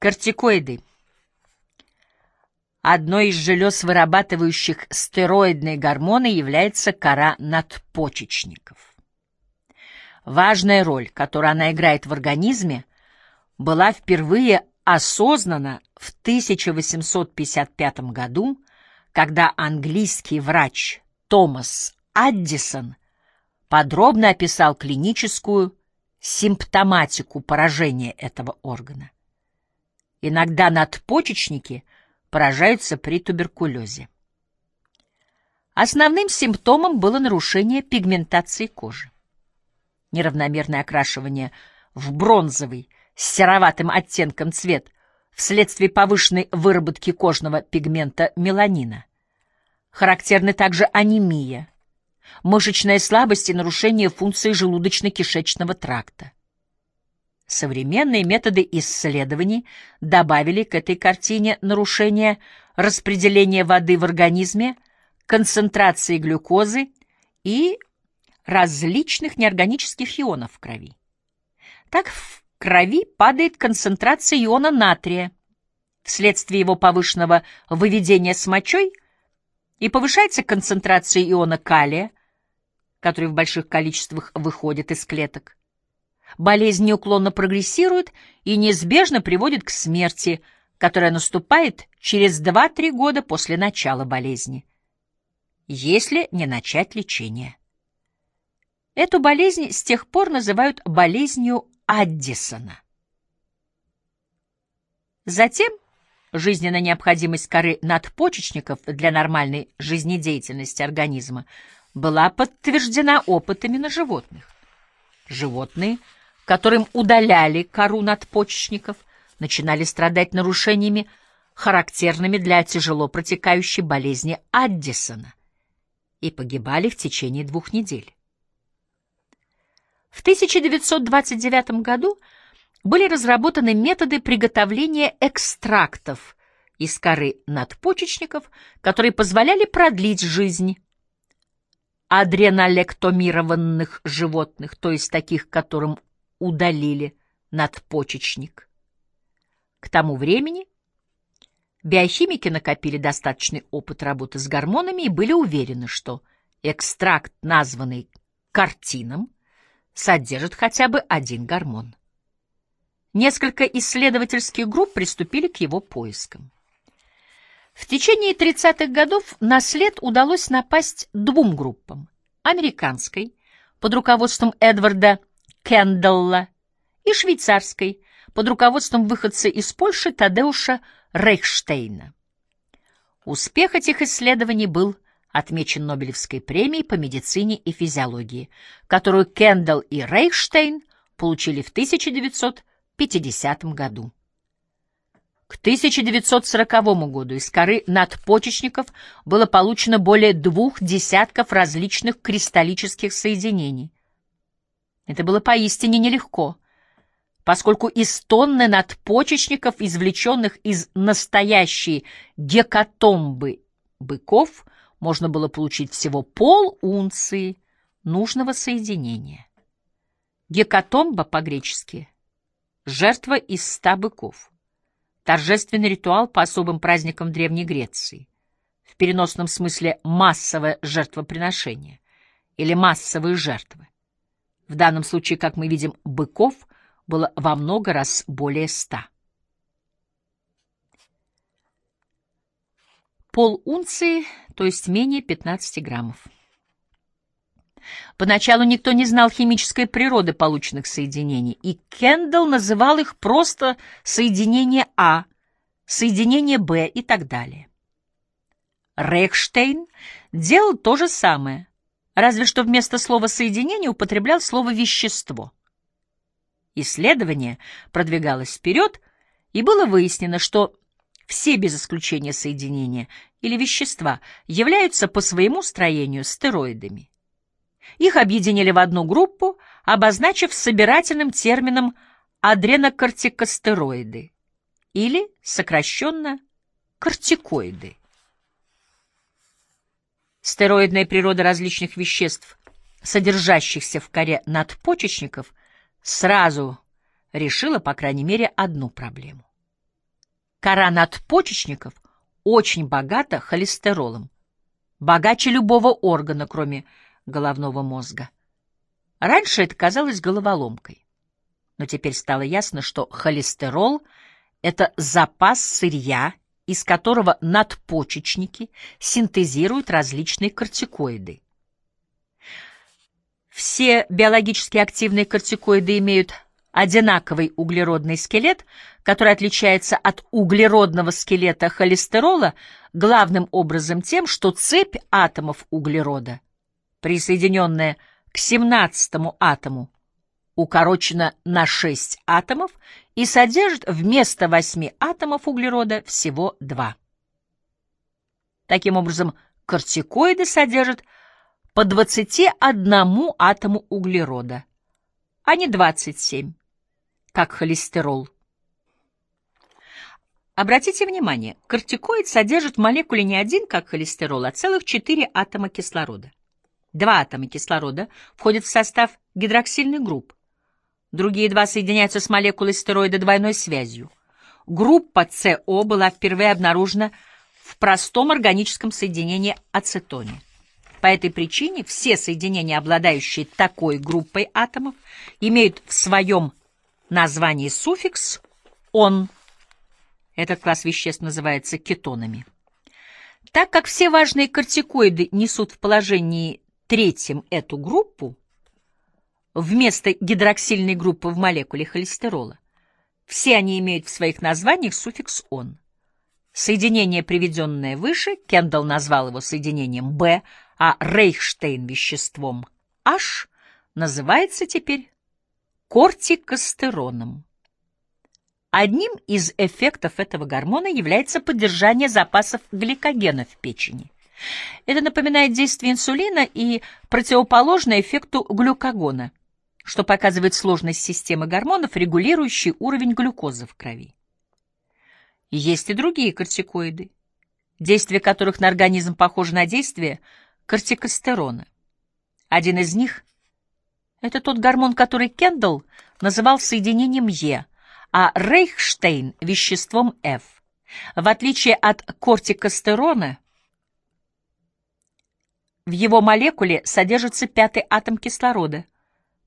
Кортикоиды. Одной из желез, вырабатывающих стероидные гормоны, является кора надпочечников. Важная роль, которую она играет в организме, была впервые осознана в 1855 году, когда английский врач Томас Аддисон подробно описал клиническую симптоматику поражения этого органа. Иногда надпочечники поражаются при туберкулезе. Основным симптомом было нарушение пигментации кожи. Неравномерное окрашивание в бронзовый с сероватым оттенком цвет вследствие повышенной выработки кожного пигмента меланина. Характерны также анемия, мышечная слабость и нарушение функции желудочно-кишечного тракта. Современные методы исследований добавили к этой картине нарушение распределения воды в организме, концентрации глюкозы и различных неорганических ионов в крови. Так в крови падает концентрация иона натрия вследствие его повышенного выведения с мочой и повышается концентрация иона калия, который в больших количествах выходит из клеток. Болезнь неуклонно прогрессирует и неизбежно приводит к смерти, которая наступает через 2-3 года после начала болезни, если не начать лечение. Эту болезнь с тех пор называют болезнью Аддисона. Затем жизненная необходимость коры надпочечников для нормальной жизнедеятельности организма была подтверждена опытами на животных. Животные – которым удаляли кору надпочечников, начинали страдать нарушениями, характерными для тяжело протекающей болезни Аддисона, и погибали в течение двух недель. В 1929 году были разработаны методы приготовления экстрактов из коры надпочечников, которые позволяли продлить жизнь адренолектомированных животных, то есть таких, которым удалили надпочечник. К тому времени биохимики накопили достаточный опыт работы с гормонами и были уверены, что экстракт, названный картином, содержит хотя бы один гормон. Несколько исследовательских групп приступили к его поискам. В течение 30-х годов на след удалось напасть двум группам – американской, под руководством Эдварда Кендалла и швейцарской под руководством выходца из Польши Тадеуша Рейхштейна. Успех этих исследований был отмечен Нобелевской премией по медицине и физиологии, которую Кендалл и Рейхштейн получили в 1950 году. К 1940 году из коры надпочечников было получено более двух десятков различных кристаллических соединений, это было поистине нелегко, поскольку из тонны надпочечников, извлеченных из настоящей гекатомбы быков, можно было получить всего пол унции нужного соединения. Гекатомба по-гречески — жертва из ста быков. Торжественный ритуал по особым праздникам Древней Греции. В переносном смысле массовое жертвоприношение или массовые жертвы. В данном случае, как мы видим, быков было во много раз более ста. Пол унции, то есть менее 15 граммов. Поначалу никто не знал химической природы полученных соединений, и Кендалл называл их просто соединение А, соединение Б и так далее. Рейхштейн делал то же самое, разве что вместо слова «соединение» употреблял слово «вещество». Исследование продвигалось вперед, и было выяснено, что все без исключения соединения или вещества являются по своему строению стероидами. Их объединили в одну группу, обозначив собирательным термином адренокортикостероиды или сокращенно кортикоиды. Стероидная природа различных веществ, содержащихся в коре надпочечников, сразу решила, по крайней мере, одну проблему. Кора надпочечников очень богата холестеролом, богаче любого органа, кроме головного мозга. Раньше это казалось головоломкой, но теперь стало ясно, что холестерол — это запас сырья, из которого надпочечники синтезируют различные кортикоиды. Все биологически активные кортикоиды имеют одинаковый углеродный скелет, который отличается от углеродного скелета холестерола главным образом тем, что цепь атомов углерода, присоединенная к 17 атому, укорочена на 6 атомов и содержит вместо 8 атомов углерода всего 2. Таким образом, кортикоиды содержат по 21 атому углерода, а не 27 как холестерол. Обратите внимание, кортикоид содержит в молекуле не один, как холестерол, а целых четыре атома кислорода. Два атома кислорода входят в состав гидроксильных групп. Другие два соединяются с молекулой стероида двойной связью. Группа СО была впервые обнаружена в простом органическом соединении ацетоне. По этой причине все соединения, обладающие такой группой атомов, имеют в своем названии суффикс «он». Этот класс веществ называется кетонами. Так как все важные кортикоиды несут в положении третьем эту группу, вместо гидроксильной группы в молекуле холестерола, все они имеют в своих названиях суффикс «он». Соединение, приведенное выше, Кендалл назвал его соединением «Б», а Рейхштейн — веществом «H», называется теперь кортикостероном. Одним из эффектов этого гормона является поддержание запасов гликогена в печени. Это напоминает действие инсулина и противоположное эффекту глюкагона, что показывает сложность системы гормонов, регулирующей уровень глюкозы в крови. Есть и другие кортикоиды, действие которых на организм похоже на действие кортикостерона. Один из них это тот гормон, который Кендалл называл соединением Е, а Рейхштейн — веществом F. В отличие от кортикостерона, в его молекуле содержится пятый атом кислорода,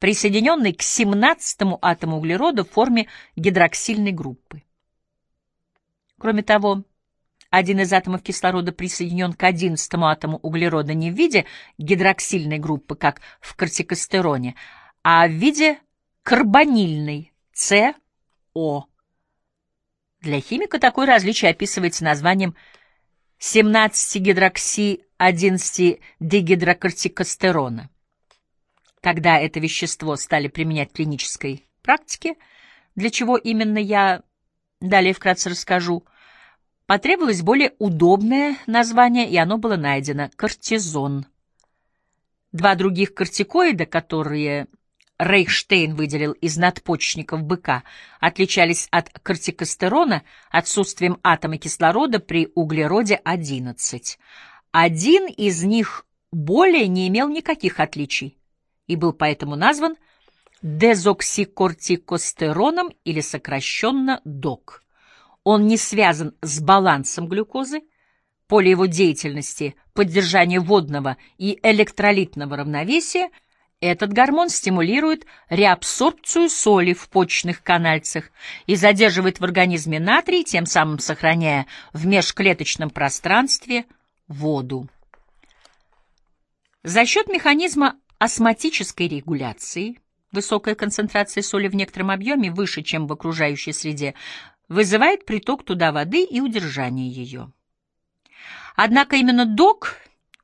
присоединенный к 17 атому углерода в форме гидроксильной группы. Кроме того, один из атомов кислорода присоединен к одиннадцатому атому углерода не в виде гидроксильной группы, как в кортикостероне, а в виде карбонильной СО. Для химика такое различие описывается названием 17-гидрокси-11-дегидрокортикостерона. Когда это вещество стали применять в клинической практике, для чего именно я далее вкратце расскажу, Потребовалось более удобное название, и оно было найдено — кортизон. Два других кортикоида, которые Рейхштейн выделил из надпочечников быка, отличались от кортикостерона отсутствием атома кислорода при углероде 11. Один из них более не имел никаких отличий и был поэтому назван дезоксикортикостероном или сокращенно ДОК он не связан с балансом глюкозы, поле его деятельности — поддержание водного и электролитного равновесия, этот гормон стимулирует реабсорбцию соли в почечных канальцах и задерживает в организме натрий, тем самым сохраняя в межклеточном пространстве воду. За счет механизма осмотической регуляции высокая концентрация соли в некотором объеме выше, чем в окружающей среде, вызывает приток туда воды и удержание ее. Однако именно док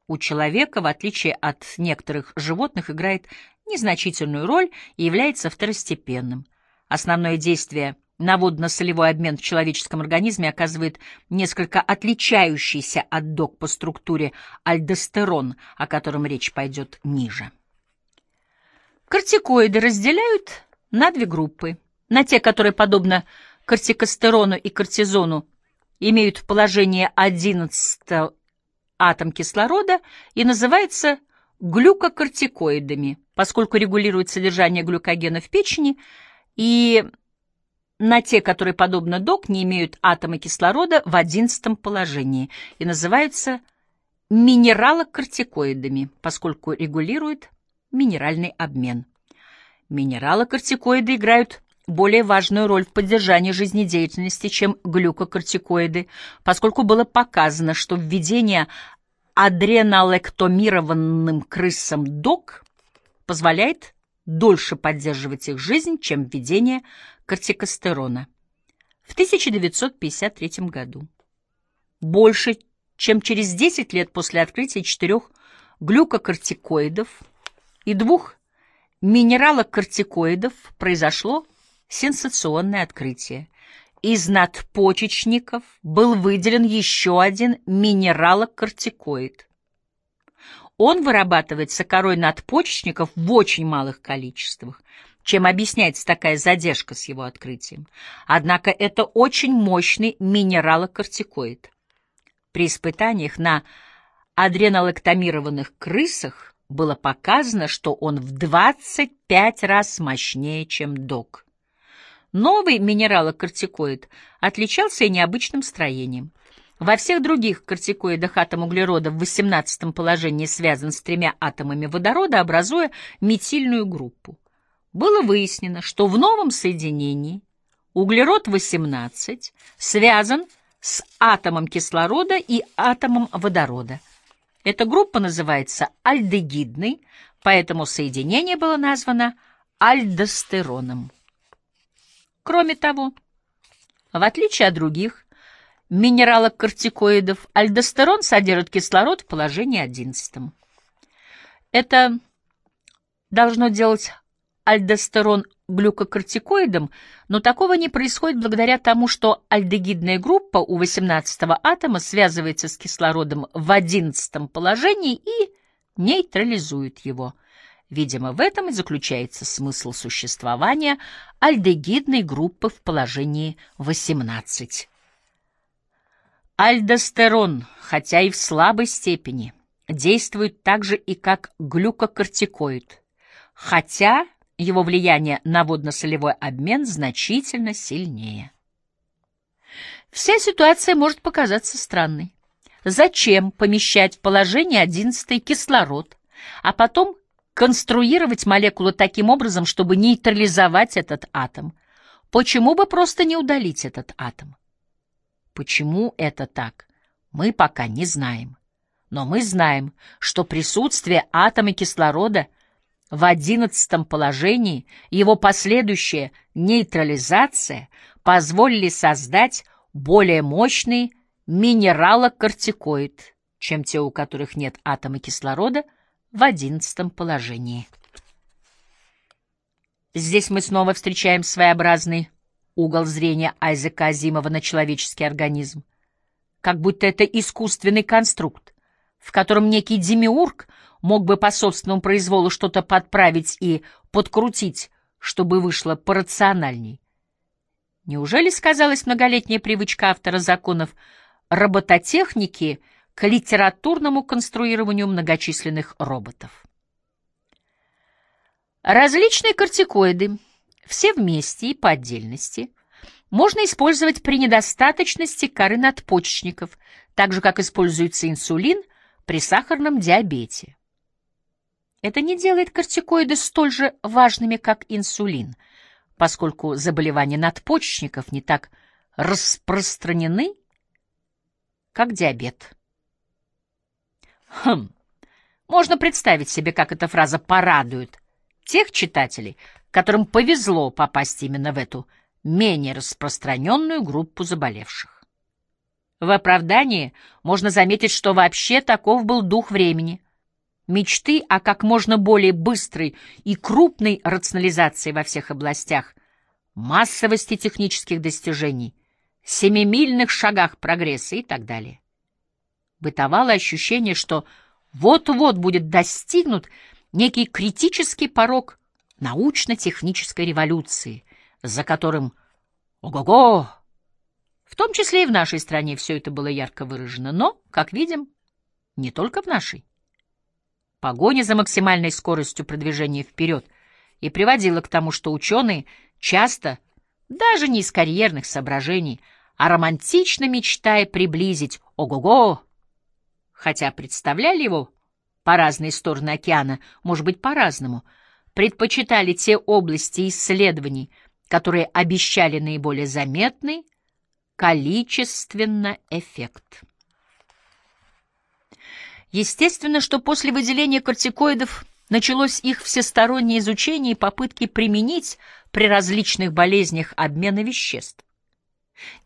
у человека, в отличие от некоторых животных, играет незначительную роль и является второстепенным. Основное действие на водно-солевой обмен в человеческом организме оказывает несколько отличающийся от док по структуре альдостерон, о котором речь пойдет ниже. Кортикоиды разделяют на две группы. На те, которые, подобно кортикостерону и кортизону имеют в положении 11 атом кислорода и называются глюкокортикоидами, поскольку регулируют содержание глюкогена в печени и на те, которые, подобно ДОК, не имеют атома кислорода в одиннадцатом положении и называются минералокортикоидами, поскольку регулируют минеральный обмен. Минералокортикоиды играют более важную роль в поддержании жизнедеятельности, чем глюкокортикоиды, поскольку было показано, что введение адренолектомированным крысам ДОК позволяет дольше поддерживать их жизнь, чем введение кортикостерона. В 1953 году. Больше, чем через 10 лет после открытия четырех глюкокортикоидов и двух минералокортикоидов произошло сенсационное открытие. Из надпочечников был выделен еще один минералокортикоид. Он вырабатывается корой надпочечников в очень малых количествах, чем объясняется такая задержка с его открытием. Однако это очень мощный минералокортикоид. При испытаниях на адренолэктомированных крысах было показано, что он в 25 раз мощнее, чем док. Новый минералокортикоид отличался и необычным строением. Во всех других кортикоидах атом углерода в 18 положении связан с тремя атомами водорода, образуя метильную группу. Было выяснено, что в новом соединении углерод-18 связан с атомом кислорода и атомом водорода. Эта группа называется альдегидной, поэтому соединение было названо альдостероном. Кроме того, в отличие от других минералокортикоидов, альдостерон содержит кислород в положении 11. Это должно делать альдостерон глюкокортикоидом, но такого не происходит благодаря тому, что альдегидная группа у 18 атома связывается с кислородом в 11 положении и нейтрализует его – Видимо, в этом и заключается смысл существования альдегидной группы в положении 18. Альдостерон, хотя и в слабой степени, действует также и как глюкокортикоид, хотя его влияние на водно-солевой обмен значительно сильнее. Вся ситуация может показаться странной. Зачем помещать в положение 11 кислород, а потом конструировать молекулу таким образом, чтобы нейтрализовать этот атом. Почему бы просто не удалить этот атом? Почему это так, мы пока не знаем. Но мы знаем, что присутствие атома кислорода в одиннадцатом положении его последующая нейтрализация позволили создать более мощный минералокортикоид, чем те, у которых нет атома кислорода – в одиннадцатом положении. Здесь мы снова встречаем своеобразный угол зрения Айзека Азимова на человеческий организм, как будто это искусственный конструкт, в котором некий демиург мог бы по собственному произволу что-то подправить и подкрутить, чтобы вышло порациональней. Неужели сказалась многолетняя привычка автора законов робототехники — к литературному конструированию многочисленных роботов. Различные кортикоиды, все вместе и по отдельности, можно использовать при недостаточности коры надпочечников, так же, как используется инсулин при сахарном диабете. Это не делает кортикоиды столь же важными, как инсулин, поскольку заболевания надпочечников не так распространены, как диабет. Хм, можно представить себе, как эта фраза порадует тех читателей, которым повезло попасть именно в эту менее распространенную группу заболевших. В оправдании можно заметить, что вообще таков был дух времени. Мечты о как можно более быстрой и крупной рационализации во всех областях, массовости технических достижений, семимильных шагах прогресса и так далее бытовало ощущение, что вот-вот будет достигнут некий критический порог научно-технической революции, за которым «Ого-го!» В том числе и в нашей стране все это было ярко выражено, но, как видим, не только в нашей. Погоня за максимальной скоростью продвижения вперед и приводила к тому, что ученые часто даже не из карьерных соображений, а романтично мечтая приблизить ого-го, хотя представляли его по разные стороны океана, может быть, по-разному, предпочитали те области исследований, которые обещали наиболее заметный количественно эффект. Естественно, что после выделения кортикоидов началось их всестороннее изучение и попытки применить при различных болезнях обмена веществ.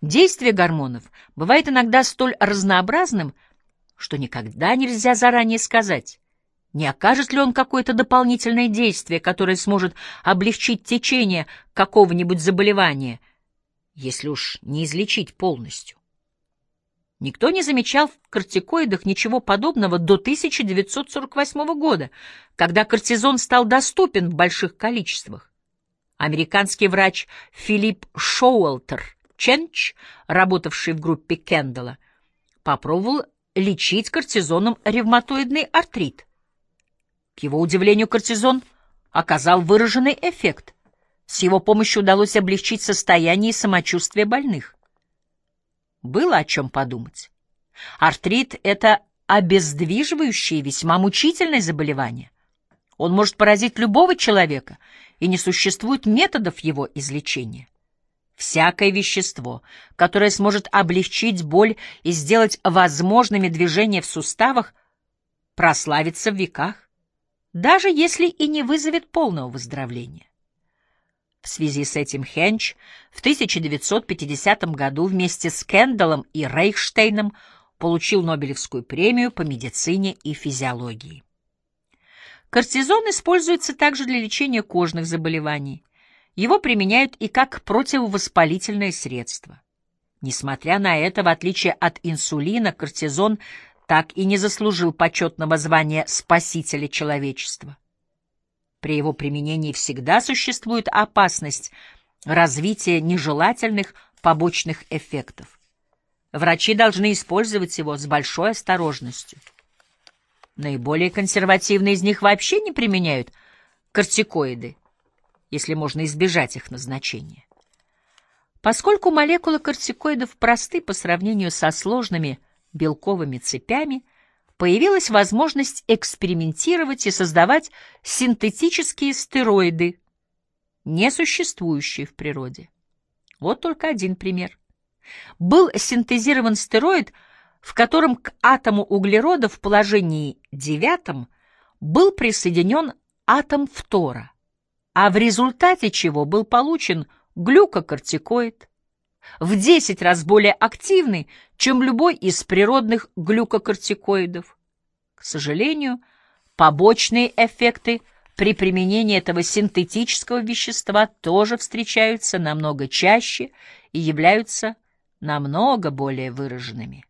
Действие гормонов бывает иногда столь разнообразным, что никогда нельзя заранее сказать, не окажет ли он какое-то дополнительное действие, которое сможет облегчить течение какого-нибудь заболевания, если уж не излечить полностью. Никто не замечал в кортикоидах ничего подобного до 1948 года, когда кортизон стал доступен в больших количествах. Американский врач Филипп Шоуэлтер Ченч, работавший в группе Кендалла, попробовал лечить кортизоном ревматоидный артрит. К его удивлению, кортизон оказал выраженный эффект. С его помощью удалось облегчить состояние и самочувствие больных. Было о чем подумать. Артрит — это обездвиживающее, весьма мучительное заболевание. Он может поразить любого человека, и не существует методов его излечения. Всякое вещество, которое сможет облегчить боль и сделать возможными движения в суставах, прославится в веках, даже если и не вызовет полного выздоровления. В связи с этим Хенч в 1950 году вместе с Кендаллом и Рейхштейном получил Нобелевскую премию по медицине и физиологии. Кортизон используется также для лечения кожных заболеваний. Его применяют и как противовоспалительное средство. Несмотря на это, в отличие от инсулина, кортизон так и не заслужил почетного звания «спасителя человечества». При его применении всегда существует опасность развития нежелательных побочных эффектов. Врачи должны использовать его с большой осторожностью. Наиболее консервативные из них вообще не применяют кортикоиды, если можно избежать их назначения. Поскольку молекулы кортикоидов просты по сравнению со сложными белковыми цепями, появилась возможность экспериментировать и создавать синтетические стероиды, не существующие в природе. Вот только один пример. Был синтезирован стероид, в котором к атому углерода в положении девятом был присоединен атом фтора, а в результате чего был получен глюкокортикоид, в 10 раз более активный, чем любой из природных глюкокортикоидов. К сожалению, побочные эффекты при применении этого синтетического вещества тоже встречаются намного чаще и являются намного более выраженными.